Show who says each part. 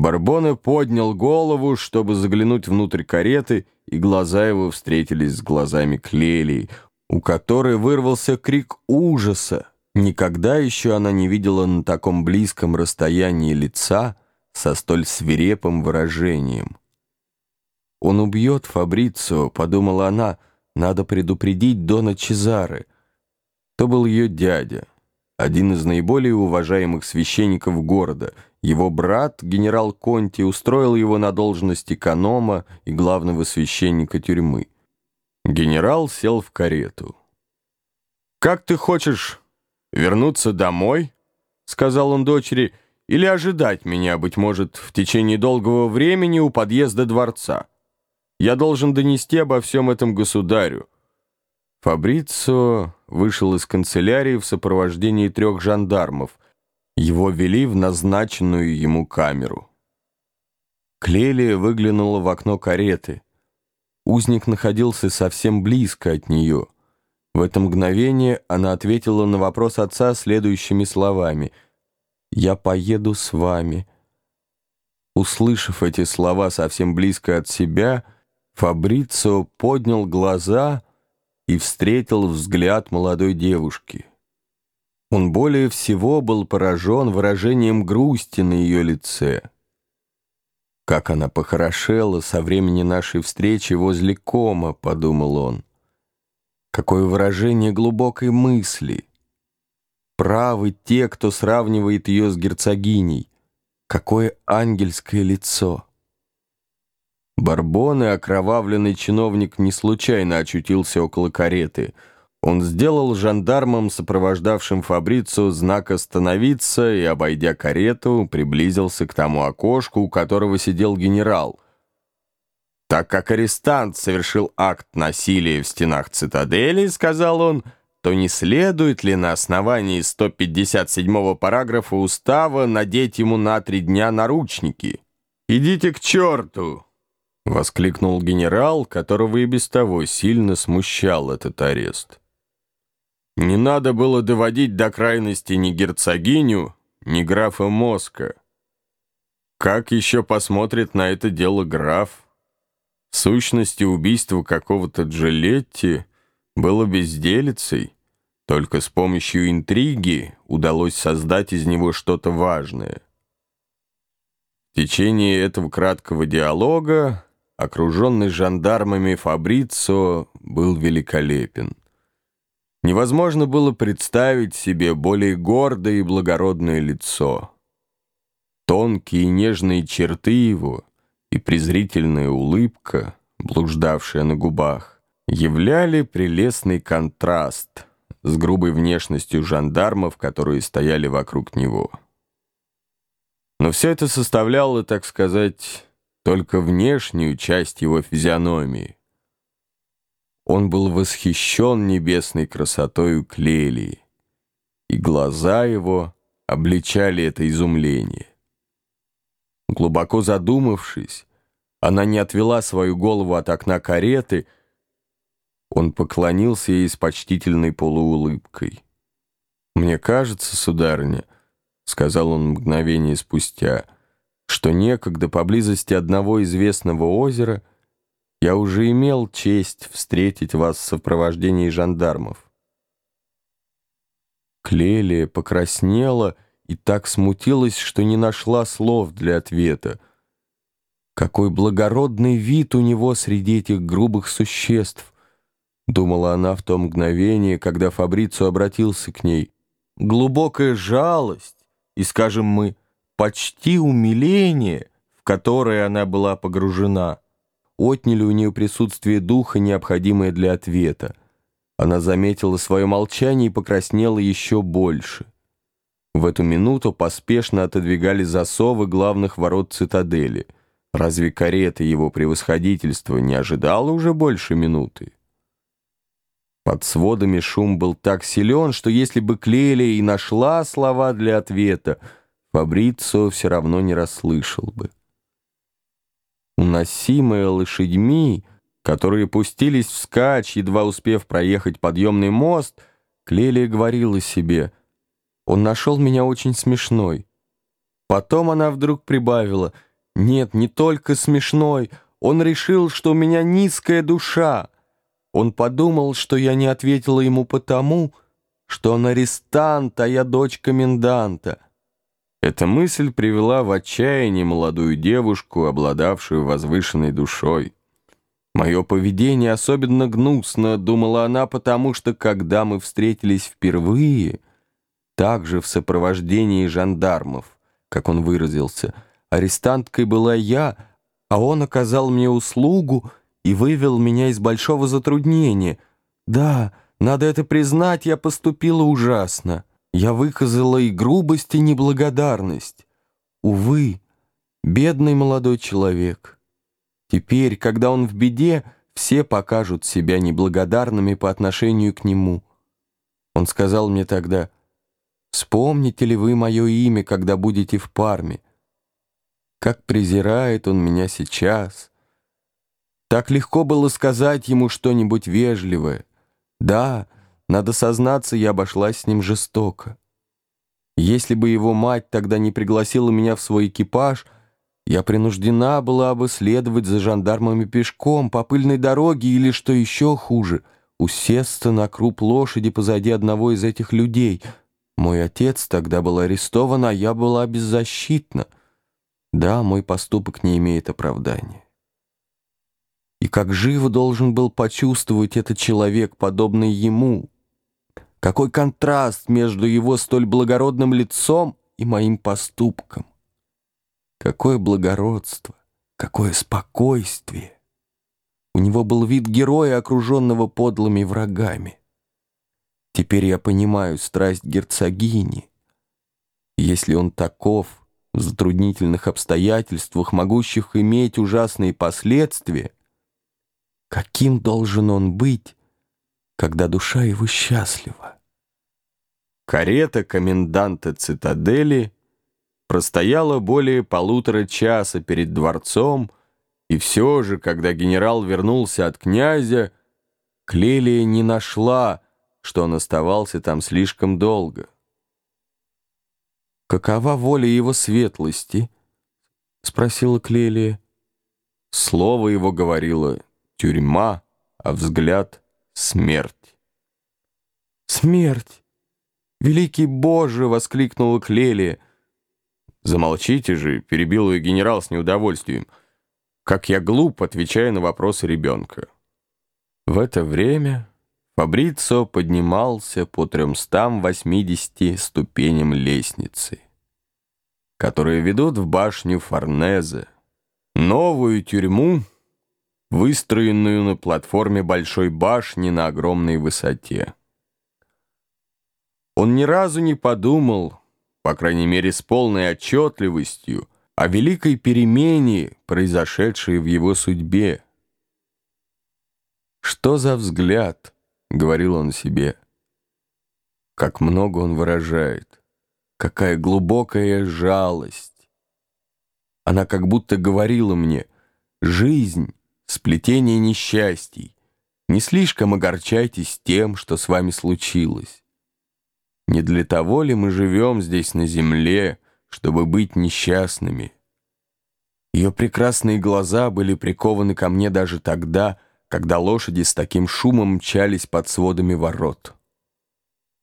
Speaker 1: Барбоне поднял голову, чтобы заглянуть внутрь кареты, и глаза его встретились с глазами Клелии, у которой вырвался крик ужаса. Никогда еще она не видела на таком близком расстоянии лица со столь свирепым выражением. «Он убьет Фабрицио», — подумала она, — «надо предупредить Дона Чезары». То был ее дядя, один из наиболее уважаемых священников города. Его брат, генерал Конти, устроил его на должность эконома и главного священника тюрьмы. Генерал сел в карету. «Как ты хочешь вернуться домой?» — сказал он дочери. «Или ожидать меня, быть может, в течение долгого времени у подъезда дворца? Я должен донести обо всем этом государю». Фабрицио вышел из канцелярии в сопровождении трех жандармов. Его вели в назначенную ему камеру. Клелия выглянула в окно кареты. Узник находился совсем близко от нее. В это мгновение она ответила на вопрос отца следующими словами. «Я поеду с вами». Услышав эти слова совсем близко от себя, Фабрицио поднял глаза и встретил взгляд молодой девушки. Он более всего был поражен выражением грусти на ее лице. «Как она похорошела со времени нашей встречи возле кома», — подумал он. «Какое выражение глубокой мысли! Правы те, кто сравнивает ее с герцогиней. Какое ангельское лицо!» Барбон окровавленный чиновник не случайно очутился около кареты. Он сделал жандармам, сопровождавшим Фабрицу, знак «Остановиться» и, обойдя карету, приблизился к тому окошку, у которого сидел генерал. «Так как арестант совершил акт насилия в стенах цитадели, — сказал он, — то не следует ли на основании 157 параграфа устава надеть ему на три дня наручники? Идите к черту!» — воскликнул генерал, которого и без того сильно смущал этот арест. «Не надо было доводить до крайности ни герцогиню, ни графа Моска. Как еще посмотрит на это дело граф? В сущности, убийство какого-то Джилетти было безделицей, только с помощью интриги удалось создать из него что-то важное». В течение этого краткого диалога окруженный жандармами Фабрицо был великолепен. Невозможно было представить себе более гордое и благородное лицо. Тонкие и нежные черты его и презрительная улыбка, блуждавшая на губах, являли прелестный контраст с грубой внешностью жандармов, которые стояли вокруг него. Но все это составляло, так сказать, только внешнюю часть его физиономии. Он был восхищен небесной красотою Клелии, и глаза его обличали это изумление. Глубоко задумавшись, она не отвела свою голову от окна кареты, он поклонился ей с почтительной полуулыбкой. «Мне кажется, сударыня», — сказал он мгновение спустя, — что некогда поблизости одного известного озера я уже имел честь встретить вас в сопровождении жандармов. Клелия покраснела и так смутилась, что не нашла слов для ответа. Какой благородный вид у него среди этих грубых существ, думала она в то мгновение, когда Фабрицу обратился к ней. Глубокая жалость, и, скажем мы, почти умиление, в которое она была погружена, отняли у нее присутствие духа, необходимое для ответа. Она заметила свое молчание и покраснела еще больше. В эту минуту поспешно отодвигали засовы главных ворот цитадели. Разве карета его превосходительства не ожидала уже больше минуты? Под сводами шум был так силен, что если бы Клелия и нашла слова для ответа, Фабрицио все равно не расслышал бы. Уносимые лошадьми, которые пустились вскачь, едва успев проехать подъемный мост, Клелия говорила себе, «Он нашел меня очень смешной». Потом она вдруг прибавила, Нет, не только смешной. Он решил, что у меня низкая душа. Он подумал, что я не ответила ему потому, что он арестант, а я дочь коменданта. Эта мысль привела в отчаяние молодую девушку, обладавшую возвышенной душой. Мое поведение особенно гнусно, думала она, потому что, когда мы встретились впервые, также в сопровождении жандармов, как он выразился, арестанткой была я, а он оказал мне услугу и вывел меня из большого затруднения. Да, надо это признать, я поступила ужасно. Я выказала и грубость, и неблагодарность. Увы, бедный молодой человек». Теперь, когда он в беде, все покажут себя неблагодарными по отношению к нему. Он сказал мне тогда, «Вспомните ли вы мое имя, когда будете в Парме? Как презирает он меня сейчас!» Так легко было сказать ему что-нибудь вежливое. Да, надо сознаться, я обошлась с ним жестоко. Если бы его мать тогда не пригласила меня в свой экипаж — я принуждена была бы следовать за жандармами пешком по пыльной дороге или, что еще хуже, усесться на круп лошади позади одного из этих людей. Мой отец тогда был арестован, а я была беззащитна. Да, мой поступок не имеет оправдания. И как живо должен был почувствовать этот человек, подобный ему. Какой контраст между его столь благородным лицом и моим поступком. Какое благородство, какое спокойствие! У него был вид героя, окруженного подлыми врагами. Теперь я понимаю страсть герцогини. Если он таков, в затруднительных обстоятельствах, могущих иметь ужасные последствия, каким должен он быть, когда душа его счастлива? Карета коменданта цитадели — простояла более полутора часа перед дворцом, и все же, когда генерал вернулся от князя, Клелия не нашла, что он оставался там слишком долго. «Какова воля его светлости?» — спросила Клелия. Слово его говорило «тюрьма», а взгляд — «смерть». «Смерть! Великий Боже!» — воскликнула Клелия — «Замолчите же», — перебил ее генерал с неудовольствием. «Как я глуп, отвечая на вопросы ребенка». В это время Фабрицо поднимался по 380 ступеням лестницы, которые ведут в башню Форнезе, новую тюрьму, выстроенную на платформе большой башни на огромной высоте. Он ни разу не подумал, по крайней мере с полной отчетливостью, о великой перемене, произошедшей в его судьбе. «Что за взгляд?» — говорил он себе. «Как много он выражает! Какая глубокая жалость!» Она как будто говорила мне, «Жизнь — сплетение несчастий. Не слишком огорчайтесь тем, что с вами случилось. Не для того ли мы живем здесь на земле, чтобы быть несчастными? Ее прекрасные глаза были прикованы ко мне даже тогда, когда лошади с таким шумом мчались под сводами ворот.